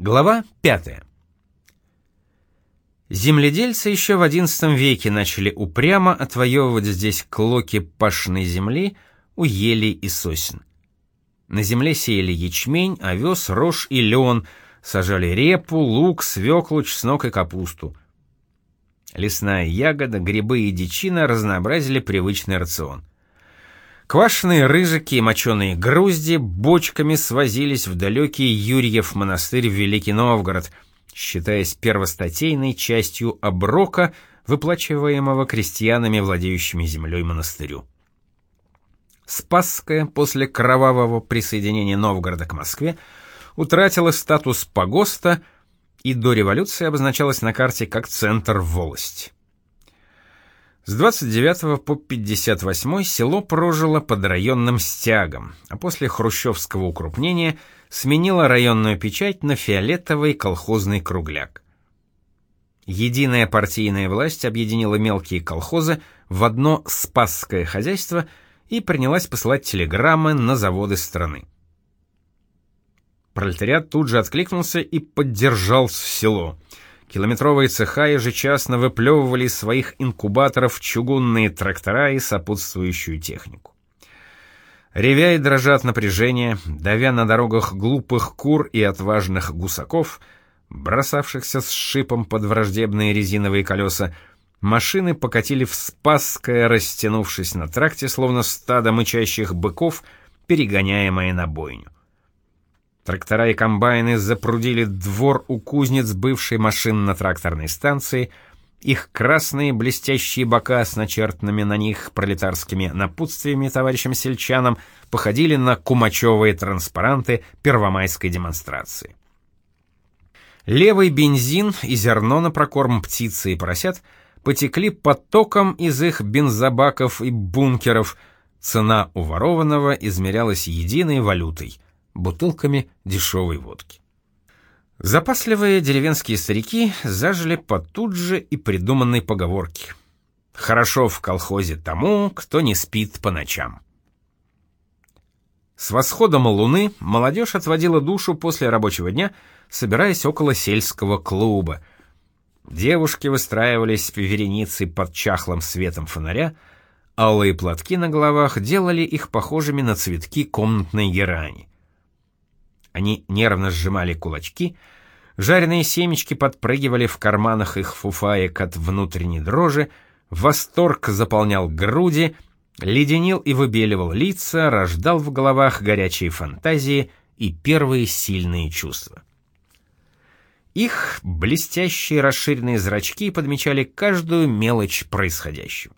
Глава 5. Земледельцы еще в XI веке начали упрямо отвоевывать здесь клоки пашной земли у елей и сосен. На земле сеяли ячмень, овес, рожь и лен, сажали репу, лук, свеклу, чеснок и капусту. Лесная ягода, грибы и дичина разнообразили привычный рацион. Квашеные рыжики и моченые грузди бочками свозились в далекий Юрьев монастырь в Великий Новгород, считаясь первостатейной частью оброка, выплачиваемого крестьянами, владеющими землей монастырю. Спасская после кровавого присоединения Новгорода к Москве утратила статус погоста и до революции обозначалась на карте как центр волости. С 29 по 58 село прожило под районным стягом, а после хрущевского укрупнения сменило районную печать на фиолетовый колхозный кругляк. Единая партийная власть объединила мелкие колхозы в одно спасское хозяйство и принялась посылать телеграммы на заводы страны. Пролетариат тут же откликнулся и поддержал село – Километровые цеха ежечасно выплевывали из своих инкубаторов чугунные трактора и сопутствующую технику. Ревя и дрожа от напряжения, давя на дорогах глупых кур и отважных гусаков, бросавшихся с шипом под враждебные резиновые колеса, машины покатили в Спасское, растянувшись на тракте, словно стадо мычащих быков, перегоняемые на бойню. Трактора и комбайны запрудили двор у кузнец бывшей машинно-тракторной станции. Их красные блестящие бока с начертанными на них пролетарскими напутствиями товарищам сельчанам походили на кумачевые транспаранты первомайской демонстрации. Левый бензин и зерно на прокорм птицы и поросят потекли потоком из их бензобаков и бункеров. Цена уворованного измерялась единой валютой — бутылками дешевой водки. Запасливые деревенские старики зажили по тут же и придуманной поговорке. «Хорошо в колхозе тому, кто не спит по ночам». С восходом луны молодежь отводила душу после рабочего дня, собираясь около сельского клуба. Девушки выстраивались в вереницы под чахлым светом фонаря, алые платки на головах делали их похожими на цветки комнатной герани. Они нервно сжимали кулачки, жареные семечки подпрыгивали в карманах их фуфаек от внутренней дрожи, восторг заполнял груди, леденил и выбеливал лица, рождал в головах горячие фантазии и первые сильные чувства. Их блестящие расширенные зрачки подмечали каждую мелочь происходящего.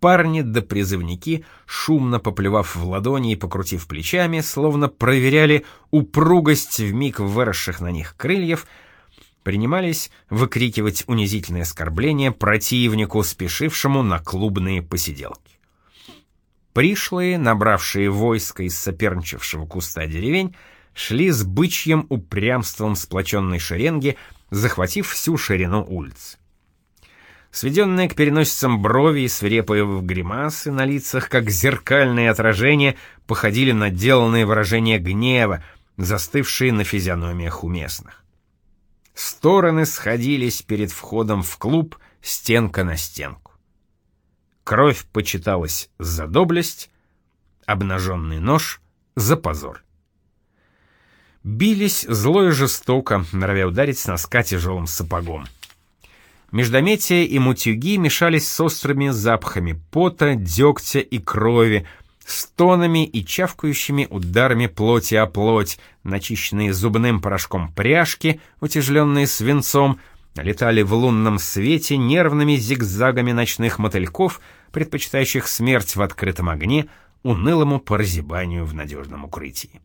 Парни да призывники, шумно поплевав в ладони и покрутив плечами, словно проверяли упругость вмиг выросших на них крыльев, принимались выкрикивать унизительные оскорбления противнику, спешившему на клубные посиделки. Пришлые, набравшие войско из соперничавшего куста деревень, шли с бычьим упрямством сплоченной шеренги, захватив всю ширину улиц. Сведенные к переносицам брови и свирепые гримасы на лицах, как зеркальные отражения, походили на деланные выражения гнева, застывшие на физиономиях у местных. Стороны сходились перед входом в клуб стенка на стенку. Кровь почиталась за доблесть, обнаженный нож — за позор. Бились зло и жестоко, норовя ударить с носка тяжелым сапогом. Междометия и мутюги мешались с острыми запахами пота, дегтя и крови, стонами и чавкающими ударами плоти о плоть, начищенные зубным порошком пряжки, утяжеленные свинцом, летали в лунном свете нервными зигзагами ночных мотыльков, предпочитающих смерть в открытом огне, унылому прозябанию в надежном укрытии.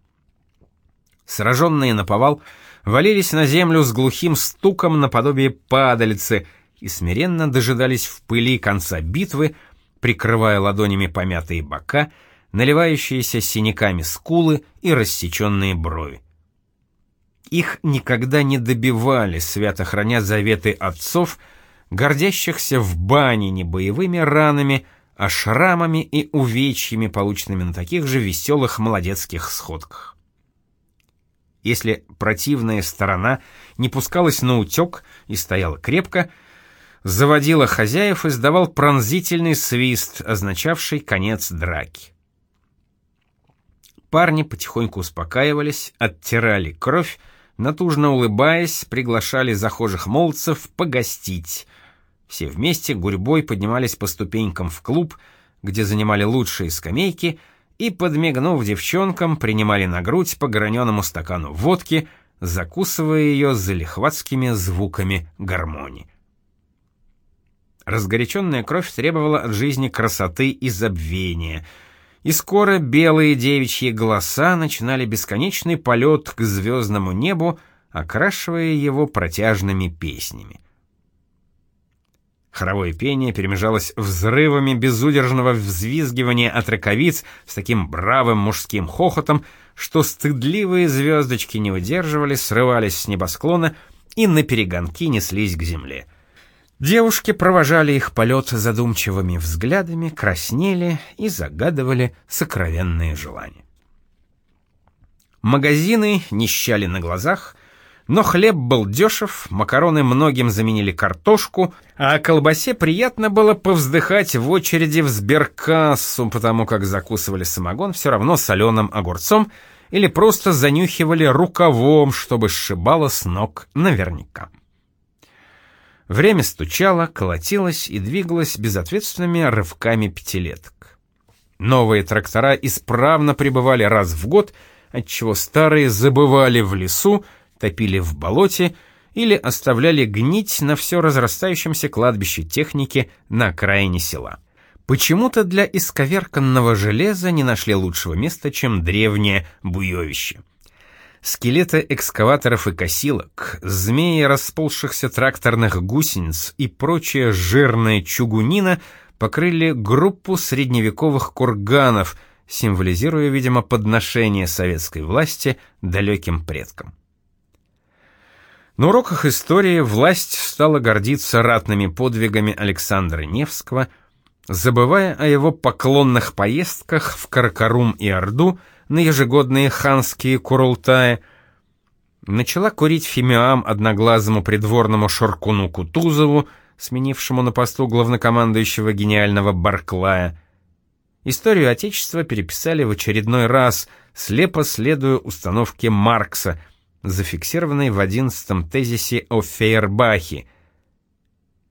Сраженные на повал, валились на землю с глухим стуком наподобие падальцы и смиренно дожидались в пыли конца битвы, прикрывая ладонями помятые бока, наливающиеся синяками скулы и рассеченные брови. Их никогда не добивали, свято храня заветы отцов, гордящихся в бане не боевыми ранами, а шрамами и увечьями, полученными на таких же веселых молодецких сходках. Если противная сторона не пускалась на утек и стояла крепко, заводила хозяев и издавал пронзительный свист, означавший конец драки. Парни потихоньку успокаивались, оттирали кровь, натужно улыбаясь, приглашали захожих молодцев погостить. Все вместе гурьбой поднимались по ступенькам в клуб, где занимали лучшие скамейки, и, подмигнув девчонкам, принимали на грудь по граненому стакану водки, закусывая ее залихватскими звуками гармонии. Разгоряченная кровь требовала от жизни красоты и забвения — и скоро белые девичьи голоса начинали бесконечный полет к звездному небу, окрашивая его протяжными песнями. Хоровое пение перемежалось взрывами безудержного взвизгивания от раковиц с таким бравым мужским хохотом, что стыдливые звездочки не удерживали, срывались с небосклона и на перегонки неслись к земле. Девушки провожали их полет задумчивыми взглядами, краснели и загадывали сокровенные желания. Магазины нищали на глазах, но хлеб был дешев, макароны многим заменили картошку, а о колбасе приятно было повздыхать в очереди в сберкассу, потому как закусывали самогон все равно соленым огурцом или просто занюхивали рукавом, чтобы сшибало с ног наверняка. Время стучало, колотилось и двигалось безответственными рывками пятилеток. Новые трактора исправно прибывали раз в год, отчего старые забывали в лесу, топили в болоте или оставляли гнить на все разрастающемся кладбище техники на окраине села. Почему-то для исковерканного железа не нашли лучшего места, чем древнее буевище. Скелеты экскаваторов и косилок, змеи расползшихся тракторных гусениц и прочая жирная чугунина покрыли группу средневековых курганов, символизируя, видимо, подношение советской власти далеким предкам. На уроках истории власть стала гордиться ратными подвигами Александра Невского, забывая о его поклонных поездках в Каракарум и Орду – на ежегодные ханские курултаи, начала курить фимиам одноглазому придворному Шоркуну Кутузову, сменившему на посту главнокомандующего гениального Барклая. Историю Отечества переписали в очередной раз, слепо следуя установке Маркса, зафиксированной в одиннадцатом тезисе о Фейербахе.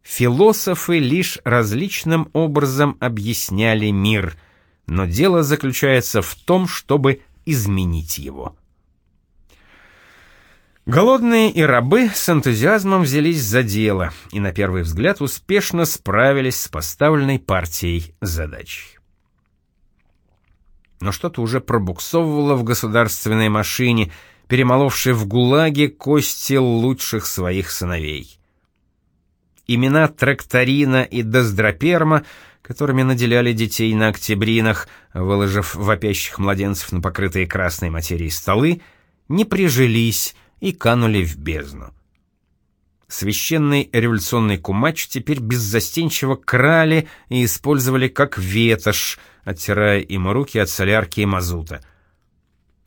Философы лишь различным образом объясняли мир — но дело заключается в том, чтобы изменить его. Голодные и рабы с энтузиазмом взялись за дело и на первый взгляд успешно справились с поставленной партией задач. Но что-то уже пробуксовывало в государственной машине, перемоловшей в ГУЛАГе кости лучших своих сыновей. Имена Тракторина и Доздроперма — которыми наделяли детей на октябринах, выложив вопящих младенцев на покрытые красной материей столы, не прижились и канули в бездну. Священный революционный кумач теперь беззастенчиво крали и использовали как ветошь, оттирая им руки от солярки и мазута.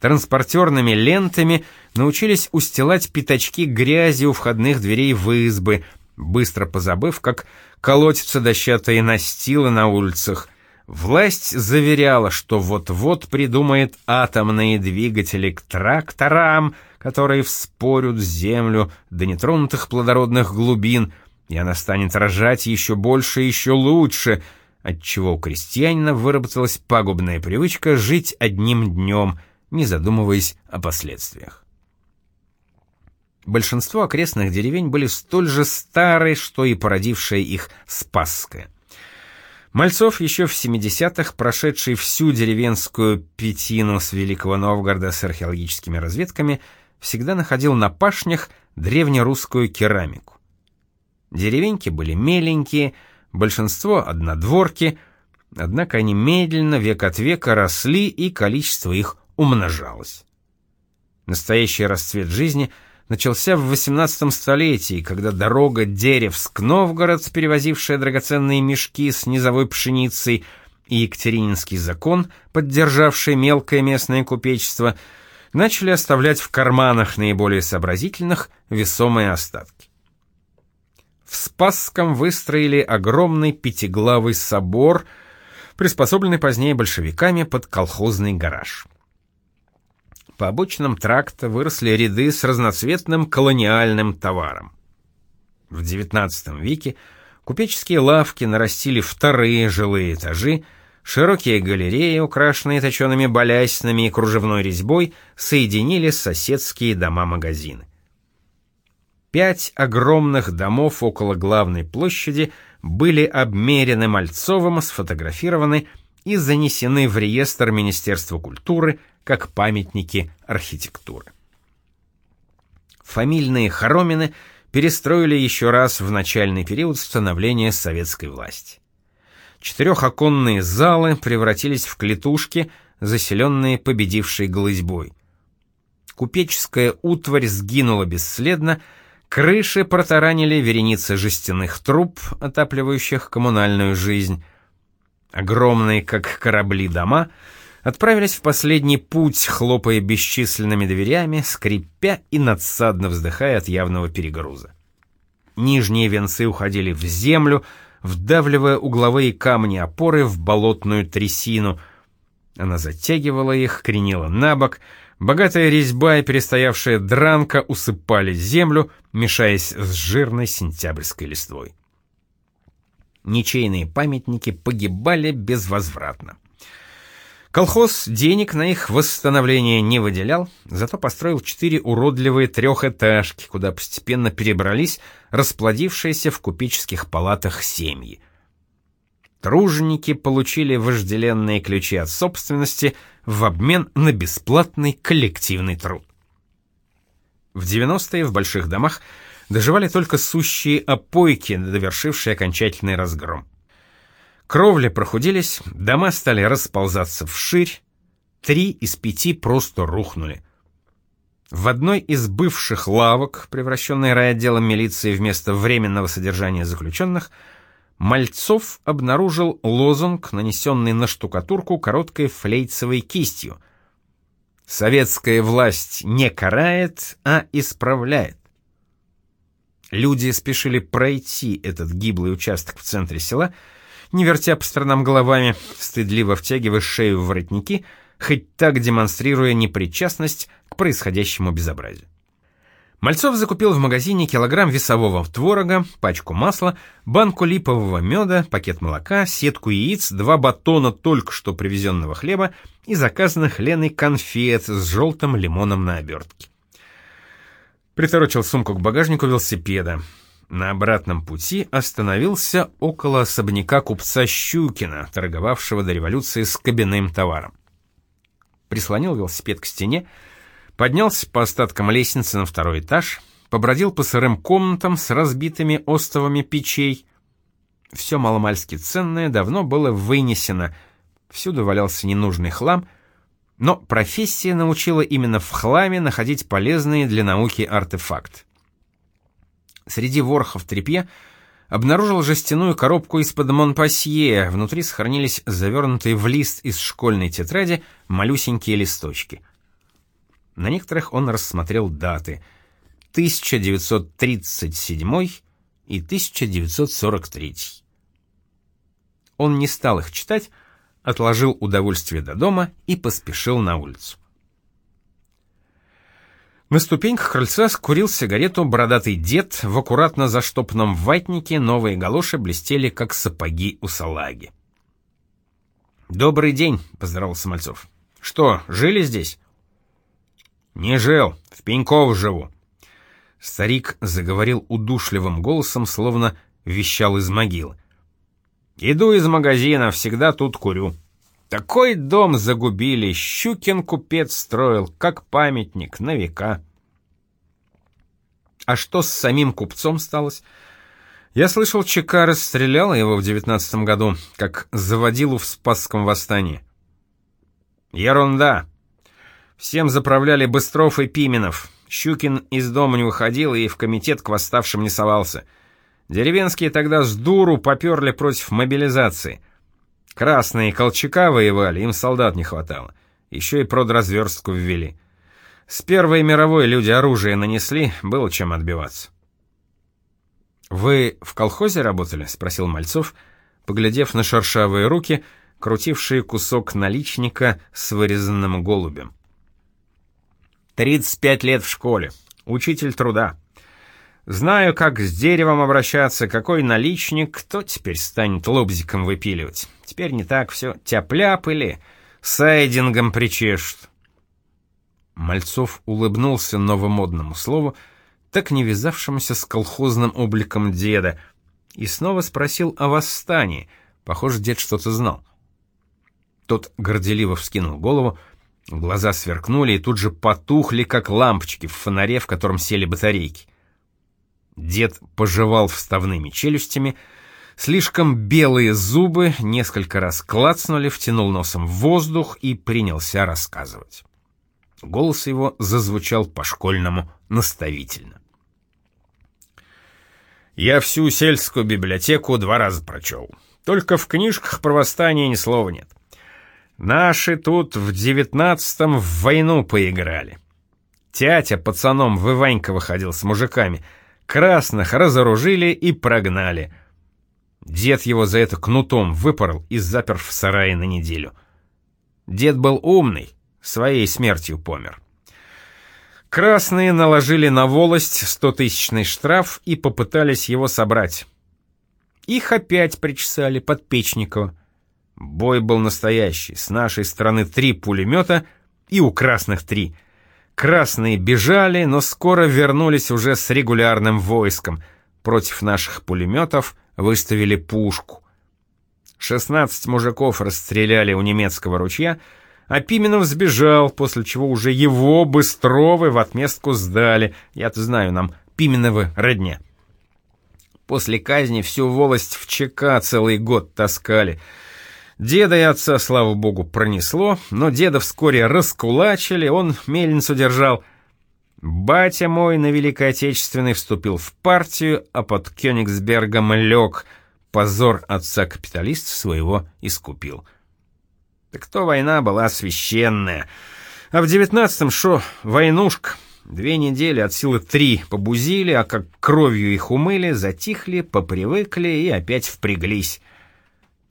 Транспортерными лентами научились устилать пятачки грязи у входных дверей в избы, быстро позабыв, как колотятся дощатые настилы на улицах. Власть заверяла, что вот-вот придумает атомные двигатели к тракторам, которые вспорют землю до нетронутых плодородных глубин, и она станет рожать еще больше и еще лучше, отчего у крестьянина выработалась пагубная привычка жить одним днем, не задумываясь о последствиях. Большинство окрестных деревень были столь же старые, что и породившая их Спасская. Мальцов еще в 70-х, прошедший всю деревенскую пятину с Великого Новгорода с археологическими разведками, всегда находил на пашнях древнерусскую керамику. Деревеньки были меленькие, большинство однодворки, однако они медленно, век от века росли, и количество их умножалось. Настоящий расцвет жизни – начался в XVIII столетии, когда дорога Деревск-Новгород, перевозившая драгоценные мешки с низовой пшеницей, и Екатерининский закон, поддержавший мелкое местное купечество, начали оставлять в карманах наиболее сообразительных весомые остатки. В Спасском выстроили огромный пятиглавый собор, приспособленный позднее большевиками под колхозный гараж. По обочинам тракта выросли ряды с разноцветным колониальным товаром. В XIX веке купеческие лавки нарастили вторые жилые этажи, широкие галереи, украшенные точеными балясинами и кружевной резьбой, соединили соседские дома-магазины. Пять огромных домов около главной площади были обмерены Мальцовым, сфотографированы и занесены в реестр Министерства культуры как памятники архитектуры. Фамильные хоромины перестроили еще раз в начальный период становления советской власти. Четырехоконные залы превратились в клетушки, заселенные победившей голызьбой. Купеческая утварь сгинула бесследно, крыши протаранили вереницы жестяных труб, отапливающих коммунальную жизнь. Огромные, как корабли, дома отправились в последний путь, хлопая бесчисленными дверями, скрипя и надсадно вздыхая от явного перегруза. Нижние венцы уходили в землю, вдавливая угловые камни опоры в болотную трясину. Она затягивала их, кренила на бок. Богатая резьба и перестоявшая дранка усыпали землю, мешаясь с жирной сентябрьской листвой. Ничейные памятники погибали безвозвратно. Колхоз денег на их восстановление не выделял, зато построил четыре уродливые трехэтажки, куда постепенно перебрались расплодившиеся в купеческих палатах семьи. Труженики получили вожделенные ключи от собственности в обмен на бесплатный коллективный труд. В 90-е в больших домах доживали только сущие опойки, довершившие окончательный разгром. Кровли прохудились, дома стали расползаться вширь, три из пяти просто рухнули. В одной из бывших лавок, превращенной райотделом милиции вместо временного содержания заключенных, Мальцов обнаружил лозунг, нанесенный на штукатурку короткой флейцевой кистью. «Советская власть не карает, а исправляет». Люди спешили пройти этот гиблый участок в центре села — не вертя по сторонам головами, стыдливо втягивая шею в воротники, хоть так демонстрируя непричастность к происходящему безобразию. Мальцов закупил в магазине килограмм весового творога, пачку масла, банку липового меда, пакет молока, сетку яиц, два батона только что привезенного хлеба и заказанных Леной конфет с желтым лимоном на обертке. Приторочил сумку к багажнику велосипеда. На обратном пути остановился около особняка купца Щукина, торговавшего до революции с кабинным товаром. Прислонил велосипед к стене, поднялся по остаткам лестницы на второй этаж, побродил по сырым комнатам с разбитыми остовами печей. Все маломальски ценное давно было вынесено, всюду валялся ненужный хлам, но профессия научила именно в хламе находить полезные для науки артефакты. Среди ворохов тряпья обнаружил жестяную коробку из-под Монпасье, внутри сохранились завернутые в лист из школьной тетради малюсенькие листочки. На некоторых он рассмотрел даты 1937 и 1943. Он не стал их читать, отложил удовольствие до дома и поспешил на улицу. На ступеньках крыльца скурил сигарету бородатый дед в аккуратно заштопанном ватнике, новые галоши блестели, как сапоги у салаги. «Добрый день», — поздоровался Мальцов. «Что, жили здесь?» «Не жил, в Пеньков живу». Старик заговорил удушливым голосом, словно вещал из могилы. «Иду из магазина, всегда тут курю. Такой дом загубили, Щукин купец строил, как памятник, на века. А что с самим купцом сталось? Я слышал, ЧК расстреляла его в девятнадцатом году, как заводилу в Спасском восстании. Ерунда. Всем заправляли Быстров и Пименов. Щукин из дома не выходил и в комитет к восставшим не совался. Деревенские тогда с дуру поперли против мобилизации — Красные Колчака воевали, им солдат не хватало. Еще и продразверстку ввели. С Первой мировой люди оружие нанесли, было чем отбиваться. «Вы в колхозе работали?» — спросил Мальцов, поглядев на шершавые руки, крутившие кусок наличника с вырезанным голубем. «Тридцать пять лет в школе. Учитель труда. Знаю, как с деревом обращаться, какой наличник, кто теперь станет лобзиком выпиливать. Теперь не так все тяп-ляп или сайдингом причешут». Мальцов улыбнулся новомодному слову, так не вязавшемуся с колхозным обликом деда, и снова спросил о восстании. Похоже, дед что-то знал. Тот горделиво вскинул голову, глаза сверкнули и тут же потухли, как лампочки в фонаре, в котором сели батарейки. Дед пожевал вставными челюстями, слишком белые зубы несколько раз клацнули, втянул носом в воздух и принялся рассказывать. Голос его зазвучал по-школьному наставительно. Я всю сельскую библиотеку два раза прочел. Только в книжках про восстание ни слова нет. Наши тут в девятнадцатом в войну поиграли. Тятя пацаном в Иваньково ходил с мужиками. Красных разоружили и прогнали. Дед его за это кнутом выпорол и запер в сарае на неделю. Дед был умный, своей смертью помер. Красные наложили на волость стотысячный штраф и попытались его собрать. Их опять причесали под Печникова. Бой был настоящий, с нашей стороны три пулемета и у красных три. Красные бежали, но скоро вернулись уже с регулярным войском. Против наших пулеметов выставили пушку. 16 мужиков расстреляли у немецкого ручья — а Пименов сбежал, после чего уже его, Быстровы, в отместку сдали. Я-то знаю, нам Пименовы родня. После казни всю волость в ЧК целый год таскали. Деда и отца, слава богу, пронесло, но деда вскоре раскулачили, он мельницу держал. Батя мой на Великой Отечественной вступил в партию, а под Кёнигсбергом лег. Позор отца-капиталиста своего искупил. Так то война была священная. А в девятнадцатом шо, войнушка. Две недели от силы три побузили, а как кровью их умыли, затихли, попривыкли и опять впряглись.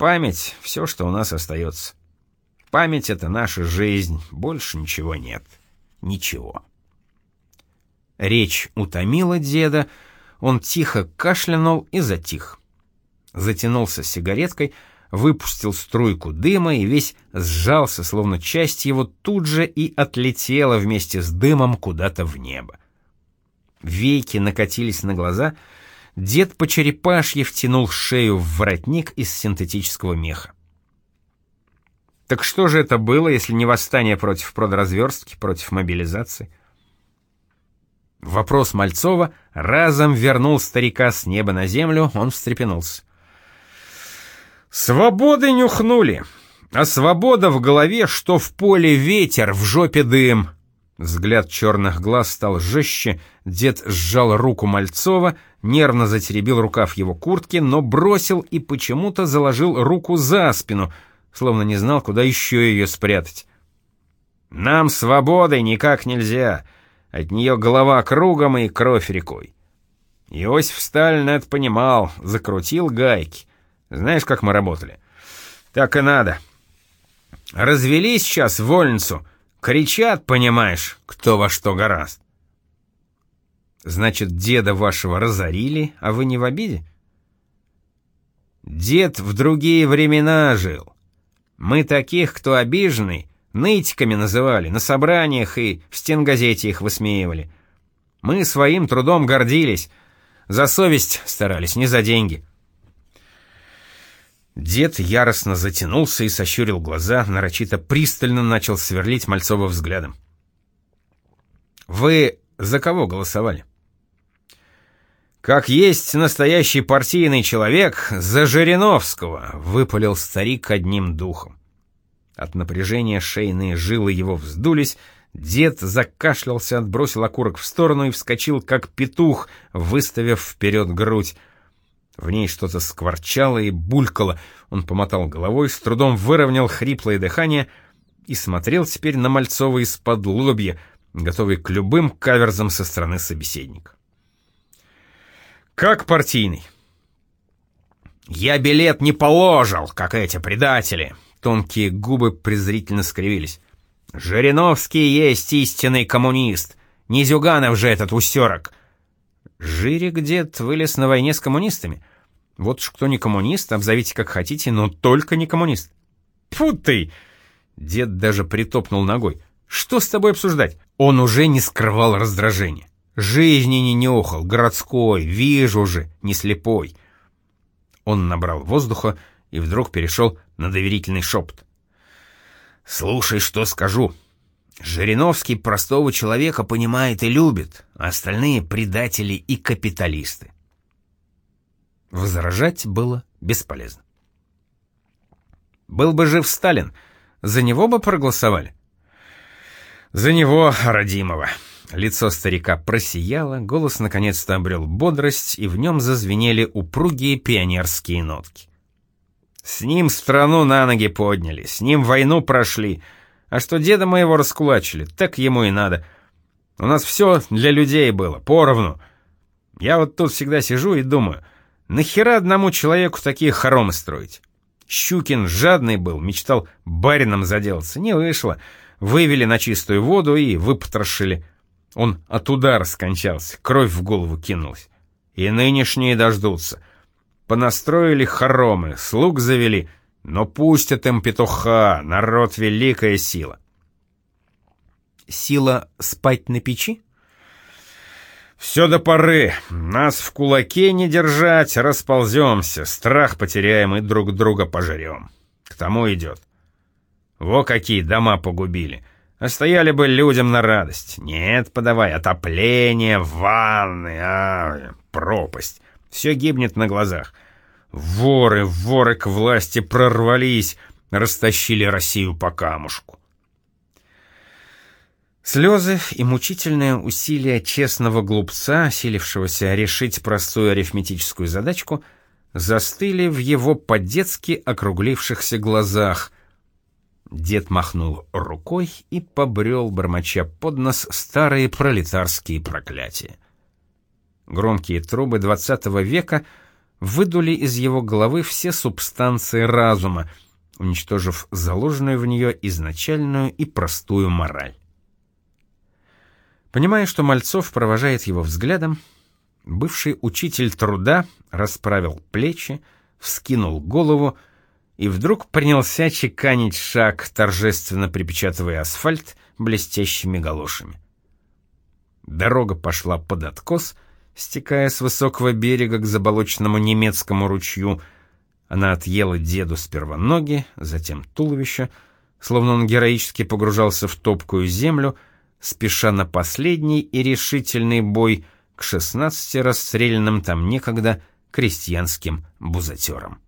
Память — все, что у нас остается. Память — это наша жизнь, больше ничего нет. Ничего. Речь утомила деда, он тихо кашлянул и затих. Затянулся сигареткой — выпустил струйку дыма и весь сжался, словно часть его тут же и отлетела вместе с дымом куда-то в небо. Веки накатились на глаза, дед по черепашье втянул шею в воротник из синтетического меха. Так что же это было, если не восстание против продразверстки, против мобилизации? Вопрос Мальцова разом вернул старика с неба на землю, он встрепенулся. Свободы нюхнули, а свобода в голове, что в поле ветер, в жопе дым. Взгляд черных глаз стал жестче, дед сжал руку Мальцова, нервно затеребил рукав его куртки, но бросил и почему-то заложил руку за спину, словно не знал, куда еще ее спрятать. «Нам свободы никак нельзя, от нее голова кругом и кровь рекой». Иосиф Сталин это понимал, закрутил гайки. Знаешь, как мы работали? Так и надо. Развели сейчас вольницу. Кричат, понимаешь, кто во что гораст. Значит, деда вашего разорили, а вы не в обиде? Дед в другие времена жил. Мы таких, кто обиженный, нытиками называли, на собраниях и в стенгазете их высмеивали. Мы своим трудом гордились, за совесть старались, не за деньги. Дед яростно затянулся и сощурил глаза, нарочито пристально начал сверлить Мальцова взглядом. «Вы за кого голосовали?» «Как есть настоящий партийный человек, за Жириновского!» — выпалил старик одним духом. От напряжения шейные жилы его вздулись, дед закашлялся, отбросил окурок в сторону и вскочил, как петух, выставив вперед грудь. В ней что-то скворчало и булькало. Он помотал головой, с трудом выровнял хриплое дыхание и смотрел теперь на Мальцова из-под лобья, готовый к любым каверзам со стороны собеседника. «Как партийный?» «Я билет не положил, как эти предатели!» Тонкие губы презрительно скривились. «Жириновский есть истинный коммунист! Не Зюганов же этот усерок!» Жирик дед вылез на войне с коммунистами. Вот уж кто не коммунист, обзовите как хотите, но только не коммунист. Фу ты! Дед даже притопнул ногой. Что с тобой обсуждать? Он уже не скрывал раздражения. Жизни не нюхал, городской, вижу же, не слепой. Он набрал воздуха и вдруг перешел на доверительный шепот. «Слушай, что скажу. Жириновский простого человека понимает и любит, а остальные — предатели и капиталисты». Возражать было бесполезно. Был бы жив Сталин, за него бы проголосовали. За него, родимого. Лицо старика просияло, голос наконец-то обрел бодрость, и в нем зазвенели упругие пионерские нотки. С ним страну на ноги подняли, с ним войну прошли, а что деда моего раскулачили, так ему и надо. У нас все для людей было, поровну. Я вот тут всегда сижу и думаю, нахера одному человеку такие хоромы строить? Щукин жадный был, мечтал барином заделаться, не вышло. Вывели на чистую воду и выпотрошили. Он от удара скончался, кровь в голову кинулась. И нынешние дождутся. Понастроили хоромы, слуг завели, но пустят им петуха, народ — великая сила. Сила спать на печи? Все до поры. Нас в кулаке не держать, располземся, страх потеряем и друг друга пожрем. К тому идет. Во какие дома погубили. А стояли бы людям на радость. Нет, подавай, отопление, ванны, а, пропасть. Все гибнет на глазах. Воры, воры к власти прорвались, растащили Россию по камушку. Слезы и мучительное усилие честного глупца, осилившегося решить простую арифметическую задачку, застыли в его по-детски округлившихся глазах — Дед махнул рукой и побрел, бормоча под нос старые пролетарские проклятия. Громкие трубы XX века выдули из его головы все субстанции разума, уничтожив заложенную в нее изначальную и простую мораль. Понимая, что Мальцов провожает его взглядом, бывший учитель труда расправил плечи, вскинул голову и вдруг принялся чеканить шаг, торжественно припечатывая асфальт блестящими галошами. Дорога пошла под откос, стекая с высокого берега к заболоченному немецкому ручью. Она отъела деду сперва ноги, затем туловище, словно он героически погружался в топкую землю, спеша на последний и решительный бой к шестнадцати расстрелянным там некогда крестьянским бузатерам.